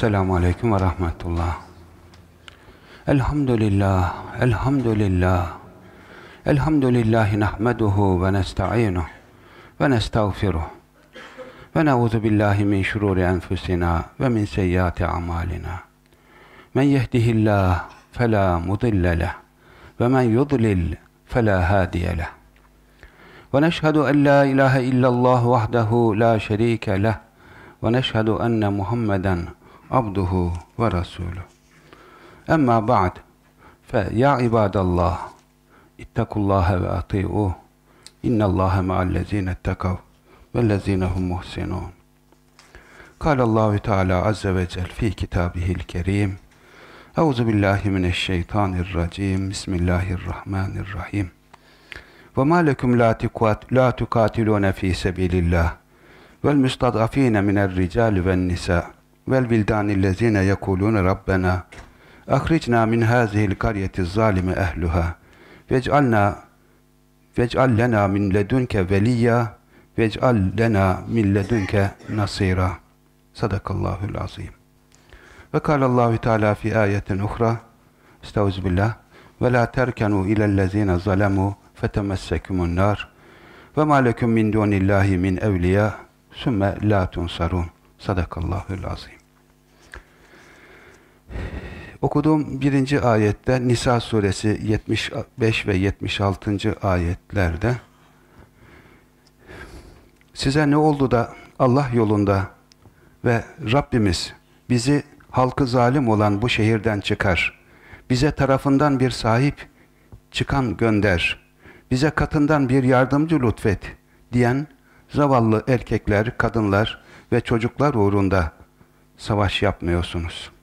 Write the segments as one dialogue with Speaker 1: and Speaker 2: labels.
Speaker 1: Esselamu Aleyküm ve Rahmetullah. Elhamdülillah, elhamdülillah. Elhamdülillahi nahmeduhu ve nesta'inuh ve nestağfiruh. Ve ne'udhu billahi min şururi enfusina ve min seyyiati amalina. Men yehdihillah fela mudille leh ve men yudlil fela hadiye leh. Ve neşhedü en la ilahe illallah vahdehu la şerike leh ve neşhedü enne Muhammeden abduhu ve rasuluh. Emma ba'd. Fe ya ibadallah ittakullaha ve ati'uh innallaha ma'allezine ettekav vellezine hum muhsinun. Kâlallahu Teala azze ve cel fi kitabihil kerim Euzu billahi mineşşeytanirracim Bismillahirrahmanirrahim. Ve ma lekum la la tukatiluna fi sabilillah vel mustadafina minel rical ven nisa vel bildanillezine yekulun rabbena. Ahricna min hazihil qaryeti zalime ehluha. Vec'alna vec'al lena min ledunke veliyya. Vec'al lena min ledunke nasira. Sadakallahul azim. Ve kâlallahu teâlâ fi ayetin uhra estağfirullah. Ve la terkenu ilellezine zalemu fetemessekumun nar ve ma lekum min dunillahi min evliya sümme la tunsarun sadakallahul azim Okuduğum birinci ayette Nisa suresi 75 ve 76. ayetlerde size ne oldu da Allah yolunda ve Rabbimiz bizi halkı zalim olan bu şehirden çıkar. Bize tarafından bir sahip çıkan gönder. Bize katından bir yardımcı lütfet diyen zavallı erkekler, kadınlar ve çocuklar uğrunda savaş yapmıyorsunuz.''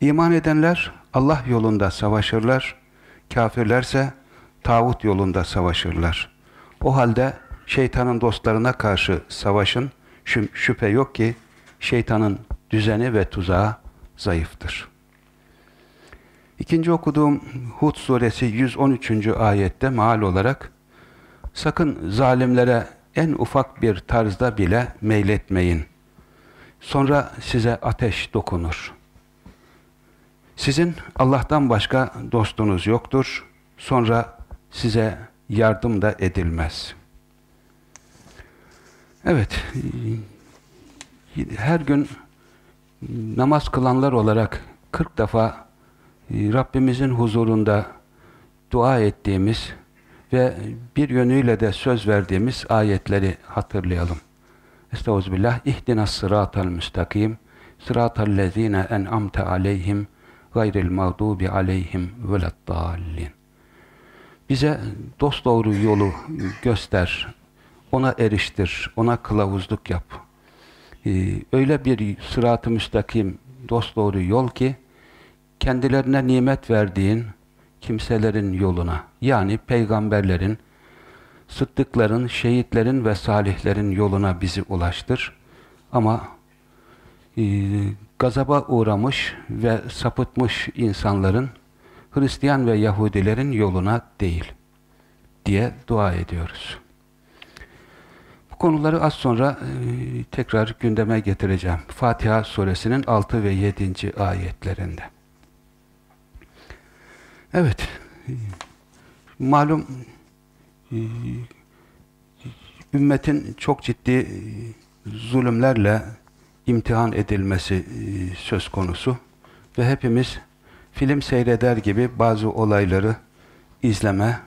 Speaker 1: İman edenler Allah yolunda savaşırlar, kafirlerse tağut yolunda savaşırlar. O halde şeytanın dostlarına karşı savaşın, şüphe yok ki şeytanın düzeni ve tuzağı zayıftır. İkinci okuduğum Hud suresi 113. ayette maal olarak sakın zalimlere en ufak bir tarzda bile meyletmeyin. Sonra size ateş dokunur. Sizin Allah'tan başka dostunuz yoktur. Sonra size yardım da edilmez. Evet, her gün namaz kılanlar olarak 40 defa Rabbimizin huzurunda dua ettiğimiz ve bir yönüyle de söz verdiğimiz ayetleri hatırlayalım. Estağfirullah. İhdinas sıratal müstakim sıratal lezine en'amte aleyhim gayril mağdubi aleyhim veleddallin. Bize dost doğru yolu göster, ona eriştir, ona kılavuzluk yap. Ee, öyle bir sırat-ı müstakim, dost doğru yol ki, kendilerine nimet verdiğin kimselerin yoluna, yani peygamberlerin, sıddıkların, şehitlerin ve salihlerin yoluna bizi ulaştır. Ama e, gazaba uğramış ve sapıtmış insanların Hristiyan ve Yahudilerin yoluna değil diye dua ediyoruz. Bu konuları az sonra e, tekrar gündeme getireceğim. Fatiha suresinin 6 ve 7. ayetlerinde. Evet, malum e, ümmetin çok ciddi e, zulümlerle imtihan edilmesi e, söz konusu ve hepimiz film seyreder gibi bazı olayları izleme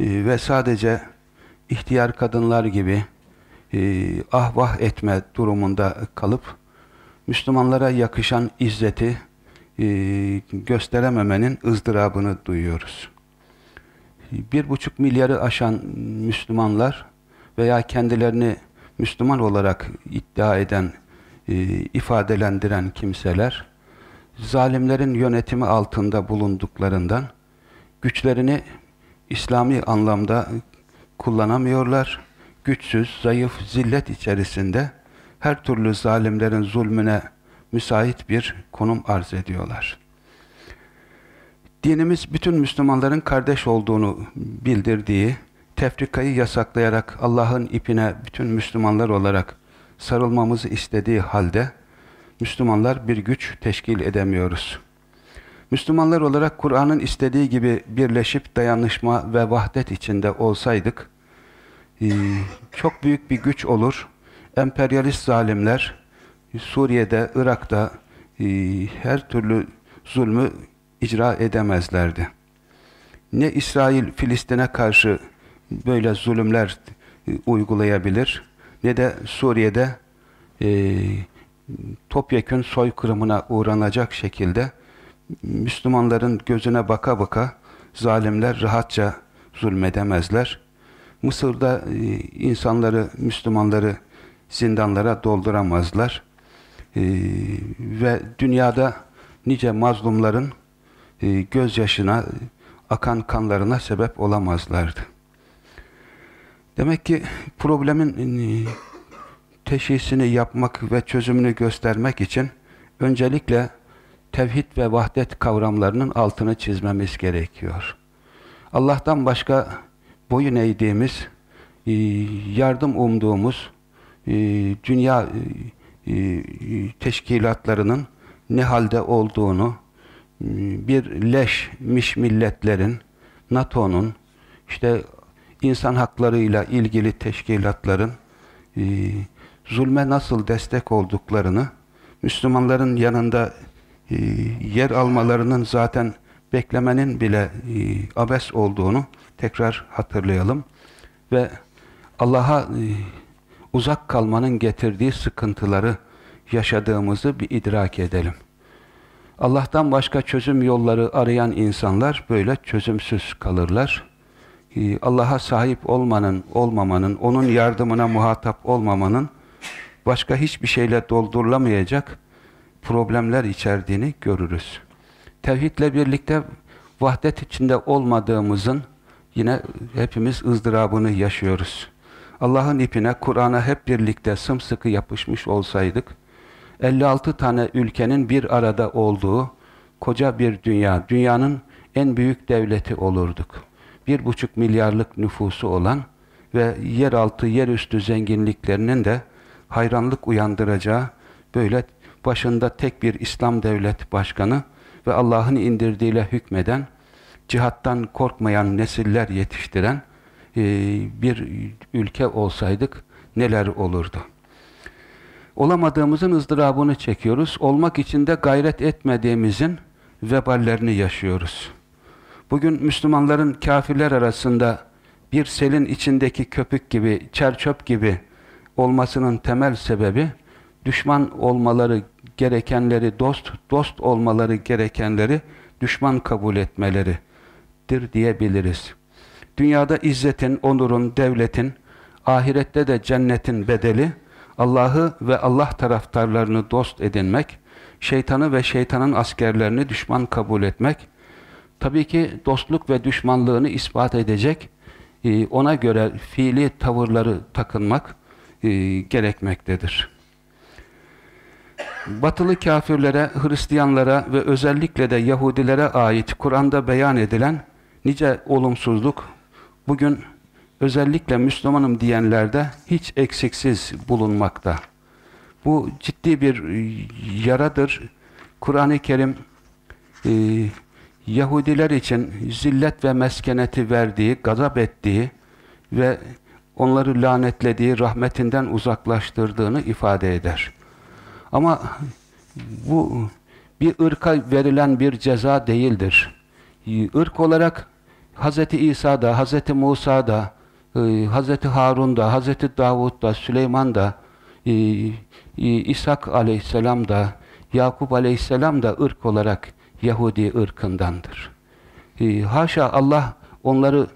Speaker 1: e, ve sadece ihtiyar kadınlar gibi e, ah vah etme durumunda kalıp Müslümanlara yakışan izzeti gösterememenin ızdırabını duyuyoruz. Bir buçuk milyarı aşan Müslümanlar veya kendilerini Müslüman olarak iddia eden e, ifadelendiren kimseler zalimlerin yönetimi altında bulunduklarından güçlerini İslami anlamda kullanamıyorlar. Güçsüz, zayıf, zillet içerisinde her türlü zalimlerin zulmüne müsait bir konum arz ediyorlar. Dinimiz bütün Müslümanların kardeş olduğunu bildirdiği, tefrikayı yasaklayarak Allah'ın ipine bütün Müslümanlar olarak sarılmamızı istediği halde Müslümanlar bir güç teşkil edemiyoruz. Müslümanlar olarak Kur'an'ın istediği gibi birleşip dayanışma ve vahdet içinde olsaydık, e, çok büyük bir güç olur. Emperyalist zalimler Suriye'de, Irak'ta e, her türlü zulmü icra edemezlerdi. Ne İsrail Filistin'e karşı böyle zulümler e, uygulayabilir ne de Suriye'de e, topyekün soykırımına uğranacak şekilde Müslümanların gözüne baka baka zalimler rahatça zulmedemezler. Mısır'da e, insanları, Müslümanları zindanlara dolduramazlar. E, ve dünyada nice mazlumların e, gözyaşına, akan kanlarına sebep olamazlardı. Demek ki problemin e, teşhisini yapmak ve çözümünü göstermek için öncelikle tevhid ve vahdet kavramlarının altını çizmemiz gerekiyor. Allah'tan başka boyun eğdiğimiz, e, yardım umduğumuz e, dünya teşkilatlarının ne halde olduğunu, bir leşmiş milletlerin, NATO'nun, işte insan haklarıyla ilgili teşkilatların e, zulme nasıl destek olduklarını, Müslümanların yanında e, yer almalarının zaten beklemenin bile e, abes olduğunu tekrar hatırlayalım. Ve Allah'a e, uzak kalmanın getirdiği sıkıntıları yaşadığımızı bir idrak edelim. Allah'tan başka çözüm yolları arayan insanlar böyle çözümsüz kalırlar. Ee, Allah'a sahip olmanın, olmamanın, O'nun yardımına muhatap olmamanın başka hiçbir şeyle doldurulamayacak problemler içerdiğini görürüz. Tevhidle birlikte vahdet içinde olmadığımızın yine hepimiz ızdırabını yaşıyoruz. Allah'ın ipine, Kur'an'a hep birlikte sımsıkı yapışmış olsaydık, 56 tane ülkenin bir arada olduğu koca bir dünya, dünyanın en büyük devleti olurduk bir buçuk milyarlık nüfusu olan ve yeraltı, yerüstü zenginliklerinin de hayranlık uyandıracağı böyle başında tek bir İslam devlet başkanı ve Allah'ın indirdiğiyle hükmeden, cihattan korkmayan nesiller yetiştiren e, bir ülke olsaydık neler olurdu? Olamadığımızın ızdırabını çekiyoruz. Olmak için de gayret etmediğimizin veballerini yaşıyoruz. Bugün Müslümanların kafirler arasında bir selin içindeki köpük gibi, çerçöp gibi olmasının temel sebebi düşman olmaları gerekenleri dost, dost olmaları gerekenleri düşman kabul etmeleridir diyebiliriz. Dünyada izzetin, onurun, devletin, ahirette de cennetin bedeli Allah'ı ve Allah taraftarlarını dost edinmek, şeytanı ve şeytanın askerlerini düşman kabul etmek, Tabii ki dostluk ve düşmanlığını ispat edecek, e, ona göre fiili tavırları takınmak e, gerekmektedir. Batılı kafirlere, Hristiyanlara ve özellikle de Yahudilere ait Kur'an'da beyan edilen nice olumsuzluk bugün özellikle Müslümanım diyenlerde hiç eksiksiz bulunmakta. Bu ciddi bir yaradır. Kur'an-ı Kerim e, Yahudiler için zillet ve meskeneti verdiği, gazap ettiği ve onları lanetlediği, rahmetinden uzaklaştırdığını ifade eder. Ama bu bir ırka verilen bir ceza değildir. Irk olarak Hz. İsa'da, Hz. Musa'da, e, Hz. Harun'da, Hz. Davud'da, Süleyman'da, e, e, İshak aleyhisselam da, Yakup aleyhisselam da ırk olarak Yahudi ırkındandır. E, haşa Allah onları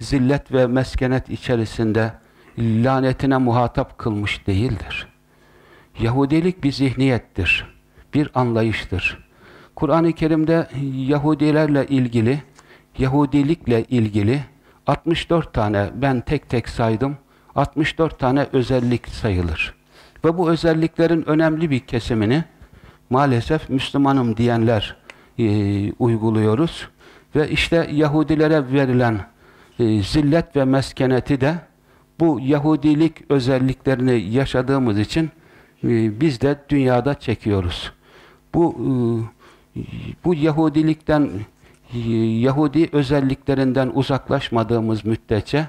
Speaker 1: zillet ve meskenet içerisinde lanetine muhatap kılmış değildir. Yahudilik bir zihniyettir, bir anlayıştır. Kur'an-ı Kerim'de Yahudilerle ilgili, Yahudilikle ilgili 64 tane ben tek tek saydım, 64 tane özellik sayılır. Ve bu özelliklerin önemli bir kesimini maalesef Müslümanım diyenler e, uyguluyoruz. Ve işte Yahudilere verilen e, zillet ve meskeneti de bu Yahudilik özelliklerini yaşadığımız için e, biz de dünyada çekiyoruz. Bu e, bu Yahudilikten e, Yahudi özelliklerinden uzaklaşmadığımız müddetçe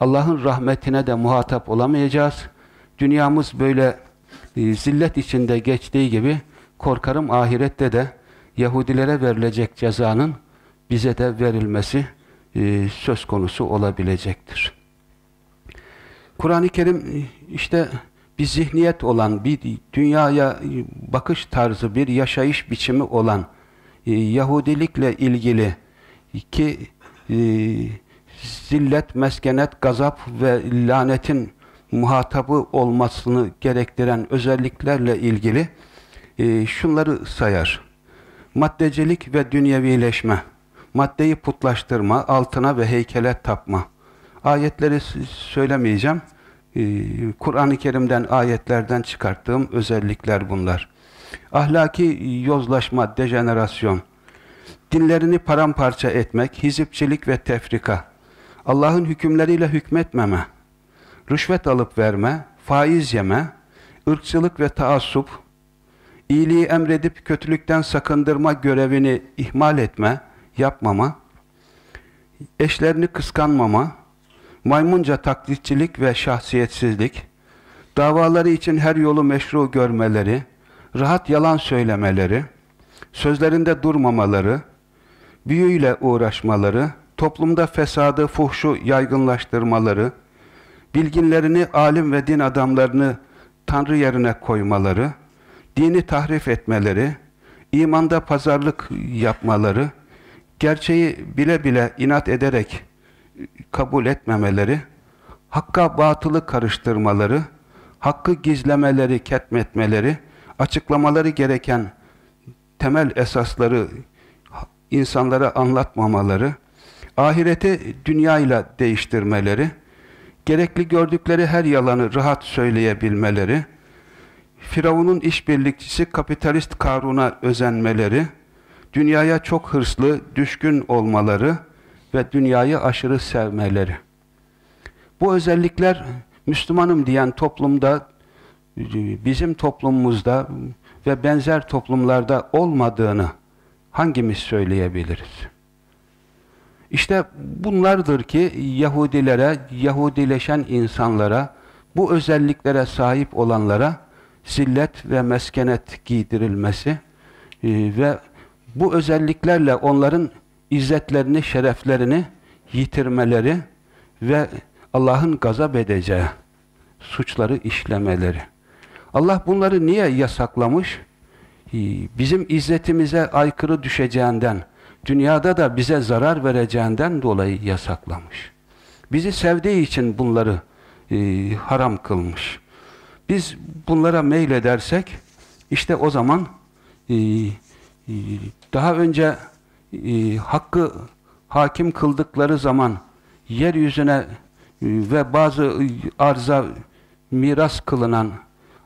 Speaker 1: Allah'ın rahmetine de muhatap olamayacağız. Dünyamız böyle e, zillet içinde geçtiği gibi korkarım ahirette de Yahudilere verilecek cezanın bize de verilmesi e, söz konusu olabilecektir. Kur'an-ı Kerim işte bir zihniyet olan, bir dünyaya bakış tarzı, bir yaşayış biçimi olan e, Yahudilikle ilgili ki e, zillet, meskenet, gazap ve lanetin muhatabı olmasını gerektiren özelliklerle ilgili e, şunları sayar. Maddecilik ve dünyevileşme, maddeyi putlaştırma, altına ve heykele tapma. Ayetleri söylemeyeceğim. Ee, Kur'an-ı Kerim'den, ayetlerden çıkarttığım özellikler bunlar. Ahlaki yozlaşma, dejenerasyon, dinlerini paramparça etmek, hizipçilik ve tefrika, Allah'ın hükümleriyle hükmetmeme, rüşvet alıp verme, faiz yeme, ırkçılık ve taassup, iyiliği emredip kötülükten sakındırma görevini ihmal etme, yapmama, eşlerini kıskanmama, maymunca taklitçilik ve şahsiyetsizlik, davaları için her yolu meşru görmeleri, rahat yalan söylemeleri, sözlerinde durmamaları, büyüyle uğraşmaları, toplumda fesadı, fuhşu yaygınlaştırmaları, bilginlerini, alim ve din adamlarını Tanrı yerine koymaları, dini tahrif etmeleri, imanda pazarlık yapmaları, gerçeği bile bile inat ederek kabul etmemeleri, hakka batılı karıştırmaları, hakkı gizlemeleri, ketmetmeleri, açıklamaları gereken temel esasları insanlara anlatmamaları, ahireti dünyayla değiştirmeleri, gerekli gördükleri her yalanı rahat söyleyebilmeleri, Firavun'un işbirlikçisi kapitalist Karun'a özenmeleri, dünyaya çok hırslı, düşkün olmaları ve dünyayı aşırı sevmeleri. Bu özellikler Müslümanım diyen toplumda, bizim toplumumuzda ve benzer toplumlarda olmadığını hangimiz söyleyebiliriz? İşte bunlardır ki Yahudilere, Yahudileşen insanlara, bu özelliklere sahip olanlara zillet ve meskenet giydirilmesi e, ve bu özelliklerle onların izzetlerini, şereflerini yitirmeleri ve Allah'ın gazap edeceği suçları işlemeleri. Allah bunları niye yasaklamış? Ee, bizim izzetimize aykırı düşeceğinden, dünyada da bize zarar vereceğinden dolayı yasaklamış. Bizi sevdiği için bunları e, haram kılmış. Biz bunlara meyledersek, işte o zaman e, e, daha önce e, hakkı hakim kıldıkları zaman yeryüzüne e, ve bazı arza miras kılınan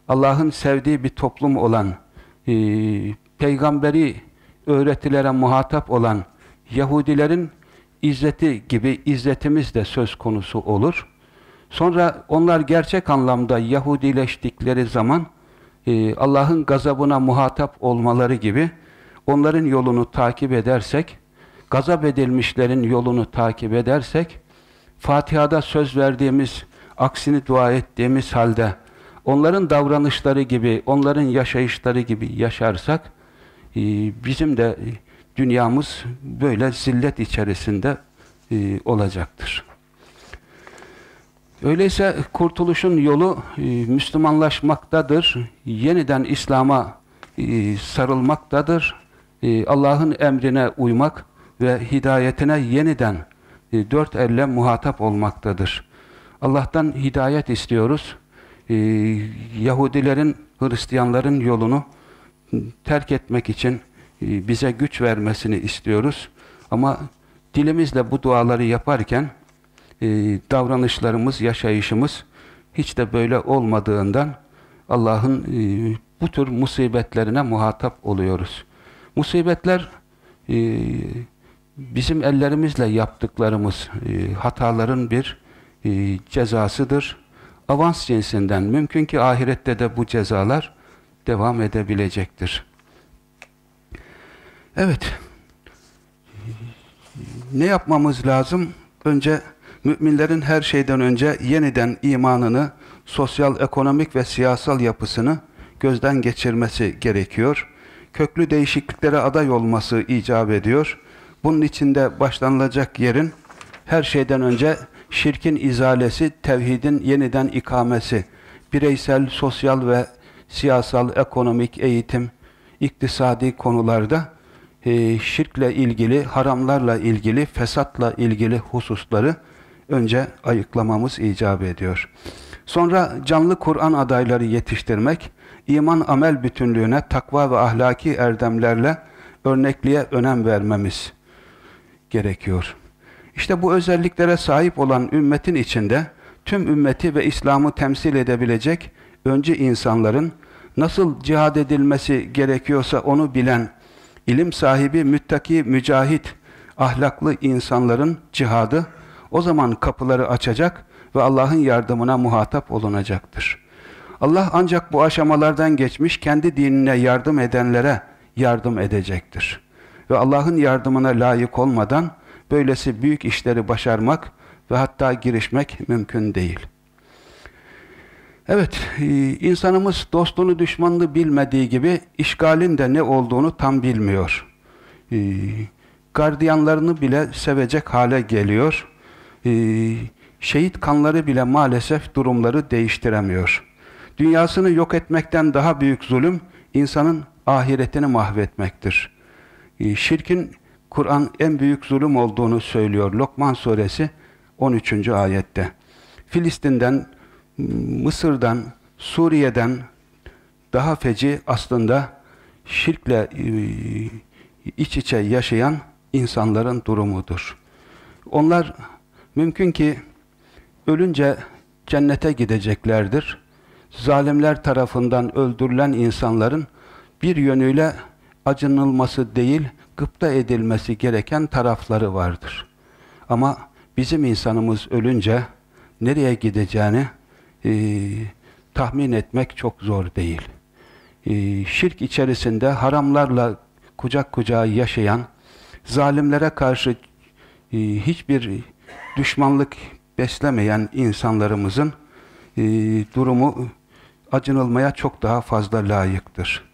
Speaker 1: Allah'ın sevdiği bir toplum olan e, peygamberi öğretilere muhatap olan Yahudilerin izzeti gibi izzetimiz de söz konusu olur. Sonra onlar gerçek anlamda Yahudileştikleri zaman e, Allah'ın gazabına muhatap olmaları gibi onların yolunu takip edersek, gazap edilmişlerin yolunu takip edersek, Fatiha'da söz verdiğimiz, aksini dua ettiğimiz halde, onların davranışları gibi, onların yaşayışları gibi yaşarsak, e, bizim de dünyamız böyle zillet içerisinde e, olacaktır. Öyleyse kurtuluşun yolu e, Müslümanlaşmaktadır, yeniden İslam'a sarılmaktadır, e, Allah'ın emrine uymak ve hidayetine yeniden e, dört elle muhatap olmaktadır. Allah'tan hidayet istiyoruz. E, Yahudilerin, Hristiyanların yolunu terk etmek için bize güç vermesini istiyoruz. Ama dilimizle bu duaları yaparken davranışlarımız, yaşayışımız hiç de böyle olmadığından Allah'ın bu tür musibetlerine muhatap oluyoruz. Musibetler e, bizim ellerimizle yaptıklarımız e, hataların bir e, cezasıdır. avans cinsinden. Mümkün ki ahirette de bu cezalar devam edebilecektir. Evet. Ne yapmamız lazım? Önce müminlerin her şeyden önce yeniden imanını, sosyal, ekonomik ve siyasal yapısını gözden geçirmesi gerekiyor. Köklü değişikliklere aday olması icap ediyor. Bunun içinde başlanılacak yerin her şeyden önce şirkin izalesi, tevhidin yeniden ikamesi, bireysel, sosyal ve siyasal, ekonomik, eğitim, iktisadi konularda e, şirkle ilgili, haramlarla ilgili, fesatla ilgili hususları önce ayıklamamız icap ediyor. Sonra canlı Kur'an adayları yetiştirmek, iman amel bütünlüğüne, takva ve ahlaki erdemlerle örnekliğe önem vermemiz gerekiyor. İşte bu özelliklere sahip olan ümmetin içinde tüm ümmeti ve İslam'ı temsil edebilecek öncü insanların nasıl cihad edilmesi gerekiyorsa onu bilen, ilim sahibi, müttaki, mücahit, ahlaklı insanların cihadı o zaman kapıları açacak ve Allah'ın yardımına muhatap olunacaktır. Allah ancak bu aşamalardan geçmiş kendi dinine yardım edenlere yardım edecektir. Ve Allah'ın yardımına layık olmadan böylesi büyük işleri başarmak ve hatta girişmek mümkün değil. Evet, e, insanımız dostunu düşmanını bilmediği gibi işgalin de ne olduğunu tam bilmiyor. E, gardiyanlarını bile sevecek hale geliyor. E, şehit kanları bile maalesef durumları değiştiremiyor. Dünyasını yok etmekten daha büyük zulüm, insanın ahiretini mahvetmektir. Şirkin Kur'an en büyük zulüm olduğunu söylüyor. Lokman suresi 13. ayette. Filistin'den, Mısır'dan, Suriye'den daha feci aslında şirkle e, iç içe yaşayan insanların durumudur. Onlar mümkün ki ölünce cennete gideceklerdir. Zalimler tarafından öldürülen insanların bir yönüyle acınılması değil, gıpta edilmesi gereken tarafları vardır. Ama bizim insanımız ölünce nereye gideceğini e, tahmin etmek çok zor değil. E, şirk içerisinde haramlarla kucak kucağa yaşayan, zalimlere karşı e, hiçbir düşmanlık beslemeyen insanlarımızın e, durumu acınılmaya çok daha fazla layıktır.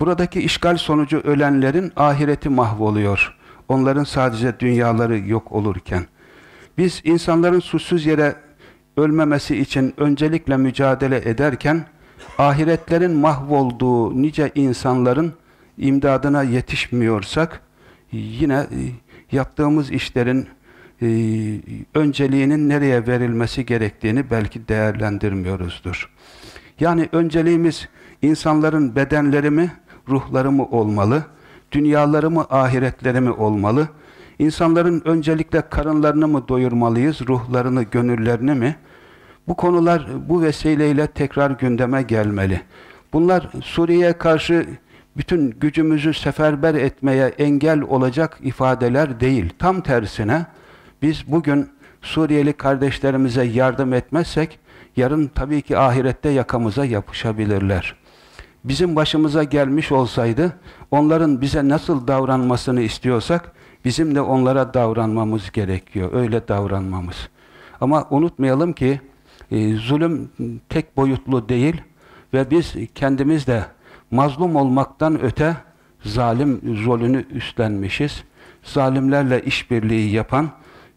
Speaker 1: Buradaki işgal sonucu ölenlerin ahireti mahvoluyor. Onların sadece dünyaları yok olurken. Biz insanların suçsuz yere ölmemesi için öncelikle mücadele ederken ahiretlerin mahvolduğu nice insanların imdadına yetişmiyorsak yine e, yaptığımız işlerin e, önceliğinin nereye verilmesi gerektiğini belki değerlendirmiyoruzdur. Yani önceliğimiz insanların bedenleri mi, ruhları mı olmalı, dünyaları mı, ahiretleri mi olmalı, İnsanların öncelikle karınlarını mı doyurmalıyız, ruhlarını, gönüllerini mi? Bu konular bu vesileyle tekrar gündeme gelmeli. Bunlar Suriye'ye karşı bütün gücümüzü seferber etmeye engel olacak ifadeler değil. Tam tersine biz bugün Suriyeli kardeşlerimize yardım etmezsek yarın tabii ki ahirette yakamıza yapışabilirler. Bizim başımıza gelmiş olsaydı onların bize nasıl davranmasını istiyorsak bizim de onlara davranmamız gerekiyor. Öyle davranmamız. Ama unutmayalım ki e, zulüm tek boyutlu değil ve biz kendimiz de mazlum olmaktan öte zalim rolünü üstlenmişiz. Zalimlerle işbirliği yapan,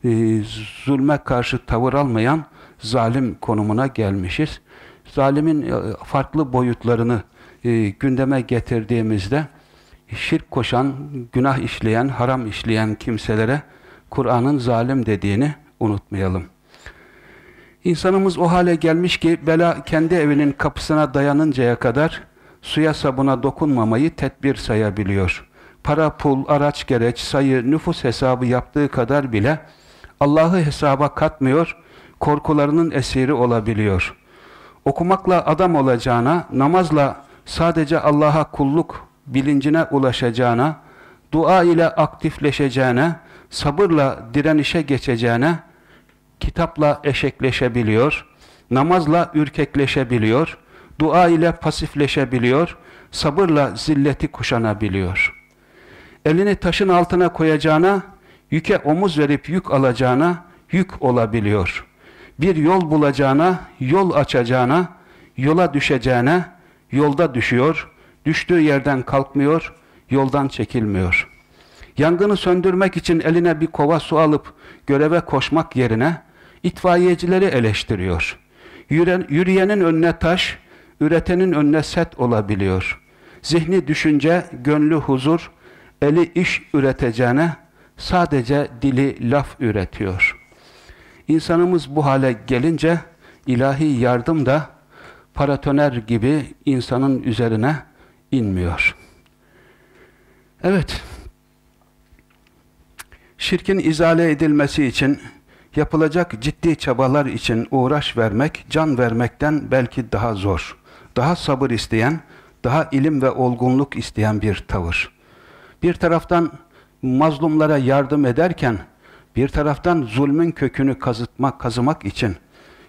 Speaker 1: e, zulme karşı tavır almayan zalim konumuna gelmişiz. Zalimin e, farklı boyutlarını e, gündeme getirdiğimizde şirk koşan, günah işleyen, haram işleyen kimselere Kur'an'ın zalim dediğini unutmayalım. İnsanımız o hale gelmiş ki bela kendi evinin kapısına dayanıncaya kadar suya sabuna dokunmamayı tedbir sayabiliyor. Para, pul, araç gereç, sayı, nüfus hesabı yaptığı kadar bile Allah'ı hesaba katmıyor, korkularının esiri olabiliyor. Okumakla adam olacağına, namazla sadece Allah'a kulluk bilincine ulaşacağına, dua ile aktifleşeceğine, sabırla direnişe geçeceğine, kitapla eşekleşebiliyor, namazla ürkekleşebiliyor, dua ile pasifleşebiliyor, sabırla zilleti kuşanabiliyor. Elini taşın altına koyacağına, yüke omuz verip yük alacağına yük olabiliyor. Bir yol bulacağına, yol açacağına, yola düşeceğine, yolda düşüyor, düştüğü yerden kalkmıyor, yoldan çekilmiyor. Yangını söndürmek için eline bir kova su alıp göreve koşmak yerine itfaiyecileri eleştiriyor. Yürüyen, yürüyenin önüne taş, üretenin önüne set olabiliyor. Zihni düşünce, gönlü huzur, eli iş üreteceğine sadece dili laf üretiyor. İnsanımız bu hale gelince ilahi yardım da paratoner gibi insanın üzerine inmiyor. Evet, şirkin izale edilmesi için yapılacak ciddi çabalar için uğraş vermek, can vermekten belki daha zor. Daha sabır isteyen, daha ilim ve olgunluk isteyen bir tavır. Bir taraftan mazlumlara yardım ederken, bir taraftan zulmün kökünü kazıtmak, kazımak için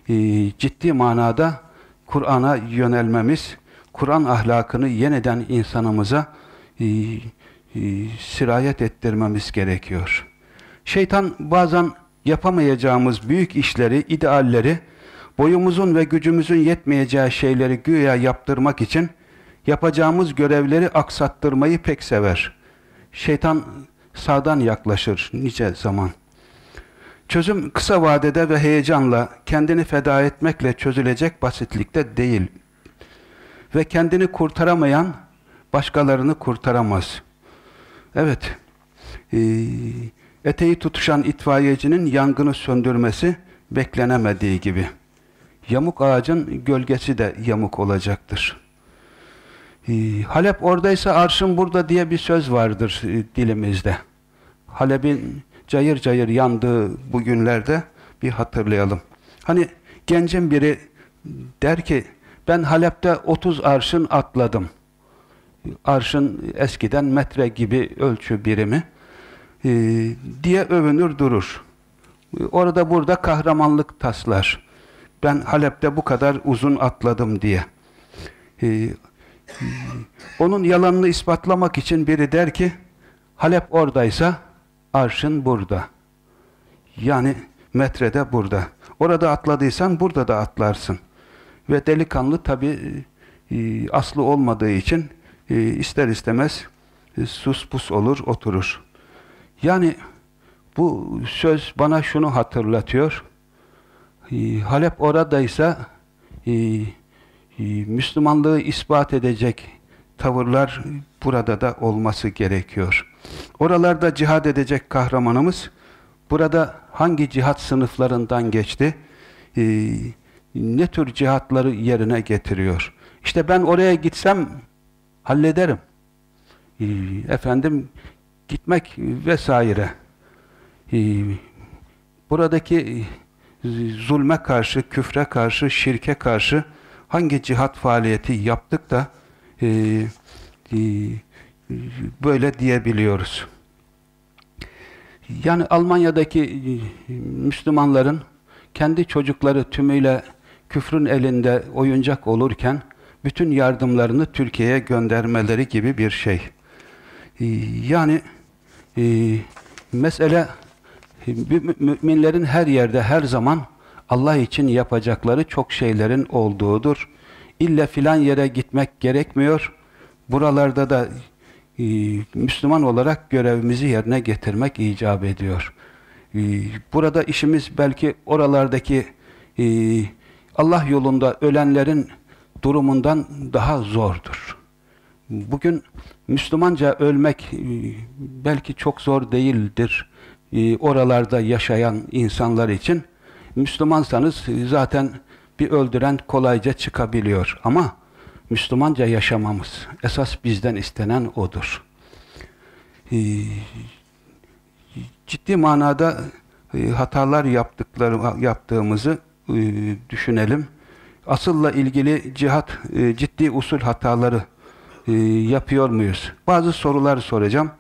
Speaker 1: e, ciddi manada Kur'an'a yönelmemiz, Kur'an ahlakını yeniden insanımıza e, e, sirayet ettirmemiz gerekiyor. Şeytan bazen yapamayacağımız büyük işleri, idealleri, boyumuzun ve gücümüzün yetmeyeceği şeyleri güya yaptırmak için yapacağımız görevleri aksattırmayı pek sever. Şeytan sağdan yaklaşır nice zaman. Çözüm kısa vadede ve heyecanla, kendini feda etmekle çözülecek basitlikte değil. Ve kendini kurtaramayan, başkalarını kurtaramaz. Evet, ee, eteği tutuşan itfaiyecinin yangını söndürmesi beklenemediği gibi. Yamuk ağacın gölgesi de yamuk olacaktır. Ee, Halep oradaysa arşın burada diye bir söz vardır e, dilimizde. Halep'in cayır cayır yandığı bu günlerde bir hatırlayalım. Hani gencin biri der ki ben Halep'te 30 arşın atladım. Arşın eskiden metre gibi ölçü birimi e, diye övünür durur. Orada burada kahramanlık taslar. Ben Halep'te bu kadar uzun atladım diye. E, onun yalanını ispatlamak için biri der ki Halep oradaysa arşın burada. Yani metrede burada. Orada atladıysan burada da atlarsın. Ve delikanlı tabi e, aslı olmadığı için e, ister istemez e, sus pus olur, oturur. Yani bu söz bana şunu hatırlatıyor. E, Halep oradaysa Müslümanlığı ispat edecek tavırlar burada da olması gerekiyor. Oralarda cihad edecek kahramanımız burada hangi cihat sınıflarından geçti? Ee, ne tür cihatları yerine getiriyor? İşte ben oraya gitsem hallederim. Ee, efendim gitmek vesaire. Ee, buradaki zulme karşı, küfre karşı, şirke karşı hangi cihat faaliyeti yaptık da e, e, böyle diyebiliyoruz. Yani Almanya'daki e, Müslümanların kendi çocukları tümüyle küfrün elinde oyuncak olurken bütün yardımlarını Türkiye'ye göndermeleri gibi bir şey. E, yani e, mesele müminlerin her yerde her zaman Allah için yapacakları çok şeylerin olduğudur. İlle filan yere gitmek gerekmiyor. Buralarda da e, Müslüman olarak görevimizi yerine getirmek icap ediyor. E, burada işimiz belki oralardaki e, Allah yolunda ölenlerin durumundan daha zordur. Bugün Müslümanca ölmek e, belki çok zor değildir. E, oralarda yaşayan insanlar için Müslümansanız zaten bir öldüren kolayca çıkabiliyor. Ama Müslümanca yaşamamız, esas bizden istenen odur. Ee, ciddi manada e, hatalar yaptıkları yaptığımızı e, düşünelim. Asılla ilgili cihat, e, ciddi usul hataları yapıyor muyuz? Bazı sorular soracağım.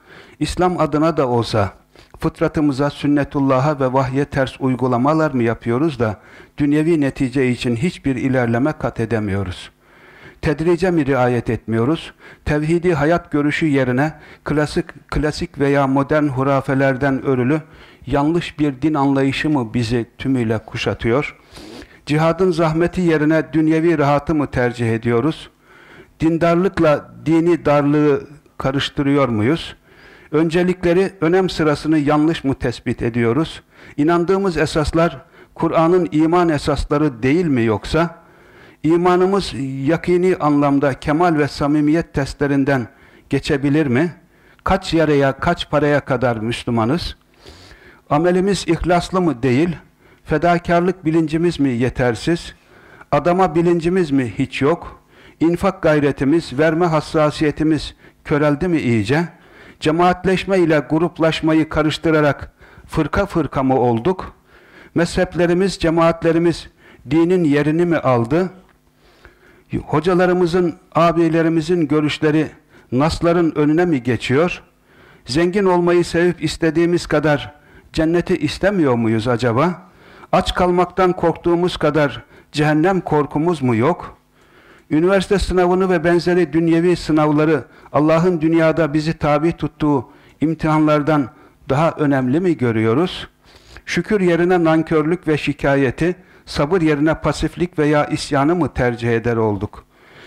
Speaker 1: İslam adına da olsa fıtratımıza, sünnetullah'a ve vahye ters uygulamalar mı yapıyoruz da dünyevi netice için hiçbir ilerleme kat edemiyoruz? Tedrice mi riayet etmiyoruz? Tevhidi hayat görüşü yerine klasik, klasik veya modern hurafelerden örülü yanlış bir din anlayışı mı bizi tümüyle kuşatıyor? Cihadın zahmeti yerine dünyevi rahatı mı tercih ediyoruz? Dindarlıkla dini darlığı karıştırıyor muyuz? Öncelikleri, önem sırasını yanlış mı tespit ediyoruz? İnandığımız esaslar, Kur'an'ın iman esasları değil mi yoksa? İmanımız yakini anlamda kemal ve samimiyet testlerinden geçebilir mi? Kaç yaraya, kaç paraya kadar Müslümanız? Amelimiz ihlaslı mı değil? Fedakarlık bilincimiz mi yetersiz? Adama bilincimiz mi hiç yok? İnfak gayretimiz, verme hassasiyetimiz köreldi mi iyice? Cemaatleşme ile gruplaşmayı karıştırarak fırka fırka mı olduk? Mezheplerimiz, cemaatlerimiz dinin yerini mi aldı? Hocalarımızın, abilerimizin görüşleri nasların önüne mi geçiyor? Zengin olmayı sevip istediğimiz kadar cenneti istemiyor muyuz acaba? Aç kalmaktan korktuğumuz kadar cehennem korkumuz mu yok? Üniversite sınavını ve benzeri dünyevi sınavları Allah'ın dünyada bizi tabi tuttuğu imtihanlardan daha önemli mi görüyoruz? Şükür yerine nankörlük ve şikayeti, sabır yerine pasiflik veya isyanı mı tercih eder olduk?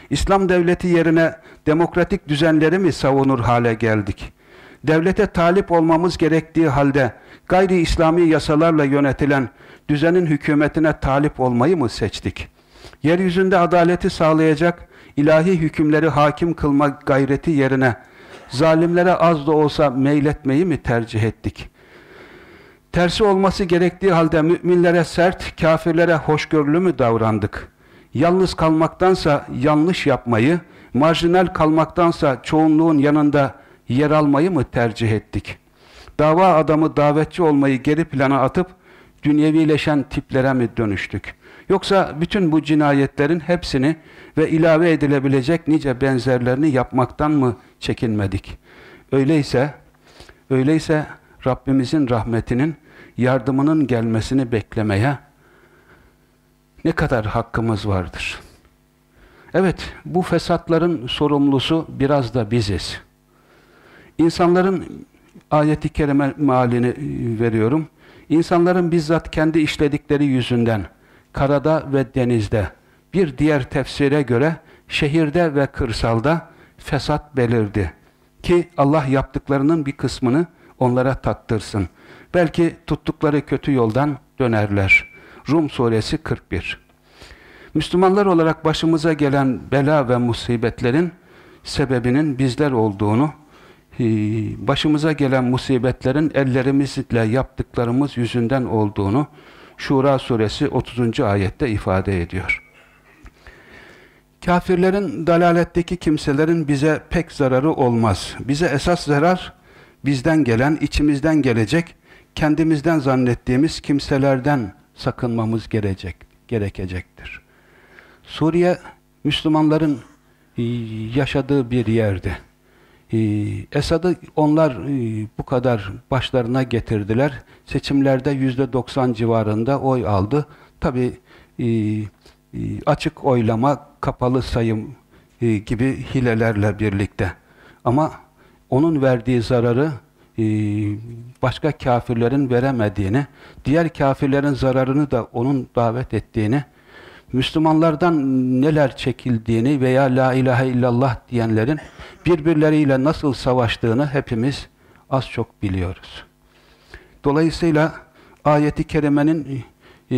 Speaker 1: İslam devleti yerine demokratik düzenleri mi savunur hale geldik? Devlete talip olmamız gerektiği halde gayri İslami yasalarla yönetilen düzenin hükümetine talip olmayı mı seçtik? Yeryüzünde adaleti sağlayacak ilahi hükümleri hakim kılma gayreti yerine zalimlere az da olsa meyletmeyi mi tercih ettik? Tersi olması gerektiği halde müminlere sert, kafirlere hoşgörülü mü davrandık? Yalnız kalmaktansa yanlış yapmayı, marjinal kalmaktansa çoğunluğun yanında yer almayı mı tercih ettik? Dava adamı davetçi olmayı geri plana atıp dünyevileşen tiplere mi dönüştük? Yoksa bütün bu cinayetlerin hepsini ve ilave edilebilecek nice benzerlerini yapmaktan mı çekinmedik? Öyleyse, öyleyse Rabbimizin rahmetinin, yardımının gelmesini beklemeye ne kadar hakkımız vardır? Evet, bu fesatların sorumlusu biraz da biziz. İnsanların ayeti kerime mealini veriyorum. İnsanların bizzat kendi işledikleri yüzünden karada ve denizde bir diğer tefsire göre şehirde ve kırsalda fesat belirdi. Ki Allah yaptıklarının bir kısmını onlara tattırsın. Belki tuttukları kötü yoldan dönerler. Rum suresi 41 Müslümanlar olarak başımıza gelen bela ve musibetlerin sebebinin bizler olduğunu, başımıza gelen musibetlerin ellerimizle yaptıklarımız yüzünden olduğunu Şura suresi 30. ayette ifade ediyor. Kafirlerin, dalaletteki kimselerin bize pek zararı olmaz. Bize esas zarar bizden gelen, içimizden gelecek, kendimizden zannettiğimiz kimselerden sakınmamız gerekecek, gerekecektir. Suriye, Müslümanların yaşadığı bir yerde. E, Esad'ı onlar e, bu kadar başlarına getirdiler. Seçimlerde yüzde 90 civarında oy aldı. Tabi açık oylama, kapalı sayım gibi hilelerle birlikte. Ama onun verdiği zararı başka kafirlerin veremediğini, diğer kafirlerin zararını da onun davet ettiğini Müslümanlardan neler çekildiğini veya la ilahe illallah diyenlerin birbirleriyle nasıl savaştığını hepimiz az çok biliyoruz. Dolayısıyla ayeti kerimenin e, e,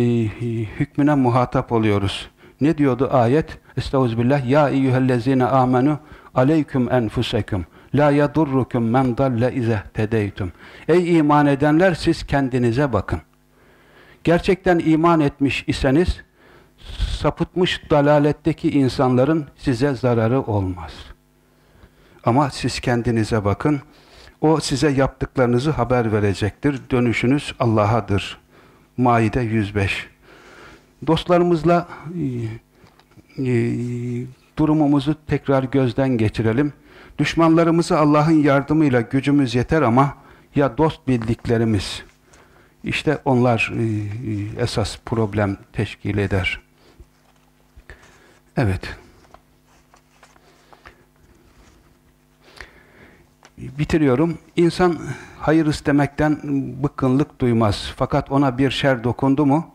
Speaker 1: hükmüne muhatap oluyoruz. Ne diyordu ayet? Estağfirullah. Ya eyyühellezine amenu aleyküm enfusekum. La yadurrukum men dalle izehtedeytum. Ey iman edenler siz kendinize bakın. Gerçekten iman etmiş iseniz sapıtmış dalaletteki insanların size zararı olmaz. Ama siz kendinize bakın. O size yaptıklarınızı haber verecektir. Dönüşünüz Allah'adır. Maide 105. Dostlarımızla e, e, durumumuzu tekrar gözden geçirelim. Düşmanlarımızı Allah'ın yardımıyla gücümüz yeter ama ya dost bildiklerimiz. İşte onlar e, e, esas problem teşkil eder. Evet. Bitiriyorum. İnsan hayır istemekten bıkkınlık duymaz. Fakat ona bir şer dokundu mu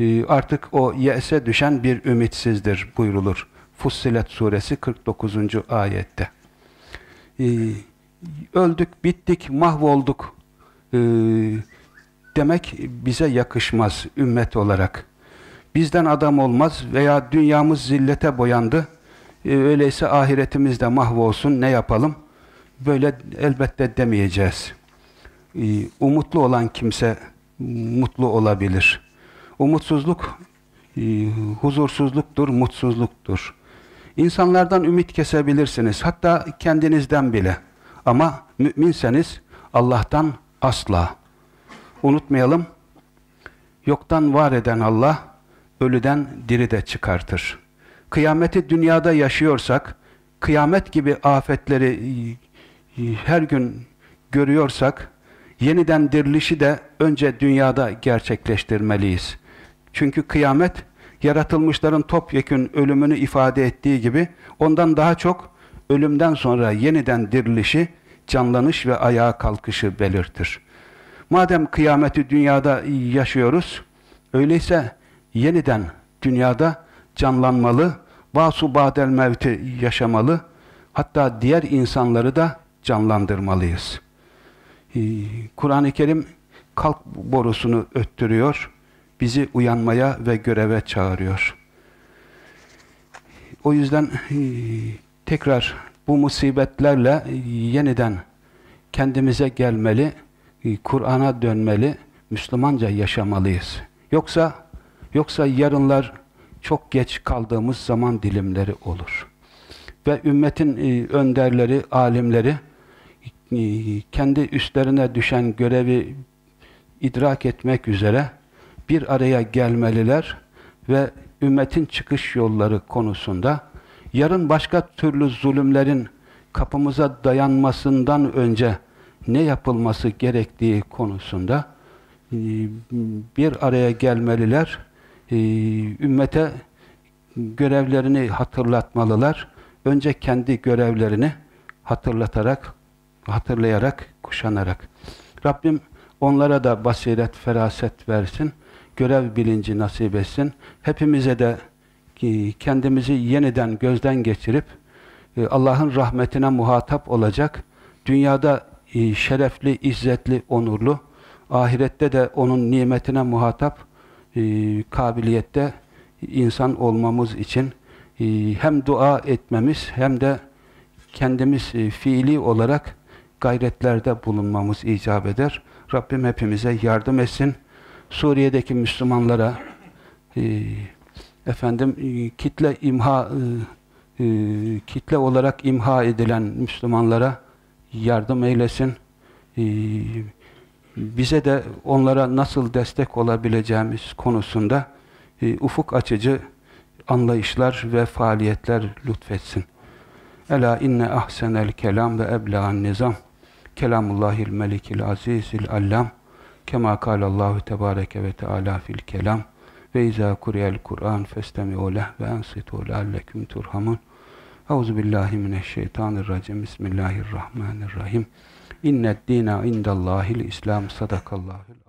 Speaker 1: e, artık o yese düşen bir ümitsizdir buyrulur. Fussilet suresi 49. ayette. E, öldük, bittik, mahvolduk e, demek bize yakışmaz ümmet olarak. Bizden adam olmaz veya dünyamız zillete boyandı. Öyleyse ahiretimiz de mahvolsun ne yapalım? Böyle elbette demeyeceğiz. Umutlu olan kimse mutlu olabilir. Umutsuzluk huzursuzluktur, mutsuzluktur. İnsanlardan ümit kesebilirsiniz. Hatta kendinizden bile. Ama müminseniz Allah'tan asla. Unutmayalım. Yoktan var eden Allah, ölüden diri de çıkartır. Kıyameti dünyada yaşıyorsak, kıyamet gibi afetleri her gün görüyorsak, yeniden dirilişi de önce dünyada gerçekleştirmeliyiz. Çünkü kıyamet, yaratılmışların topyekün ölümünü ifade ettiği gibi, ondan daha çok ölümden sonra yeniden dirilişi, canlanış ve ayağa kalkışı belirtir. Madem kıyameti dünyada yaşıyoruz, öyleyse yeniden dünyada canlanmalı, basu badel mevti yaşamalı, hatta diğer insanları da canlandırmalıyız. Ee, Kur'an-ı Kerim kalk borusunu öttürüyor, bizi uyanmaya ve göreve çağırıyor. O yüzden e, tekrar bu musibetlerle yeniden kendimize gelmeli, Kur'an'a dönmeli, Müslümanca yaşamalıyız. Yoksa yoksa yarınlar çok geç kaldığımız zaman dilimleri olur. Ve ümmetin e, önderleri, alimleri kendi üstlerine düşen görevi idrak etmek üzere bir araya gelmeliler ve ümmetin çıkış yolları konusunda yarın başka türlü zulümlerin kapımıza dayanmasından önce ne yapılması gerektiği konusunda e, bir araya gelmeliler. E, ümmete görevlerini hatırlatmalılar. Önce kendi görevlerini hatırlatarak, hatırlayarak, kuşanarak. Rabbim onlara da basiret, feraset versin görev bilinci nasip etsin. Hepimize de kendimizi yeniden gözden geçirip e, Allah'ın rahmetine muhatap olacak, dünyada e, şerefli, izzetli, onurlu, ahirette de onun nimetine muhatap e, kabiliyette insan olmamız için hem dua etmemiz hem de kendimiz fiili olarak gayretlerde bulunmamız icap eder. Rabbim hepimize yardım etsin. Suriye'deki Müslümanlara e, efendim e, kitle imha e, e, kitle olarak imha edilen Müslümanlara yardım eylesin. E, bize de onlara nasıl destek olabileceğimiz konusunda e, ufuk açıcı anlayışlar ve faaliyetler lütfetsin. Ela inne ahsenel kelam ve ebla'n nizam. Kelamullahil melikil azizil allam. Kema kâlallahu tebâreke ve teâlâ fil kelam ve izâ kuriyel Kur'an festemi'u leh ve ensitu lealleküm turhamun. Euzu billahi mineşşeytanirracim. Bismillahirrahmanirrahim. İnned dîne indallâhil İslam. Sadakallâhul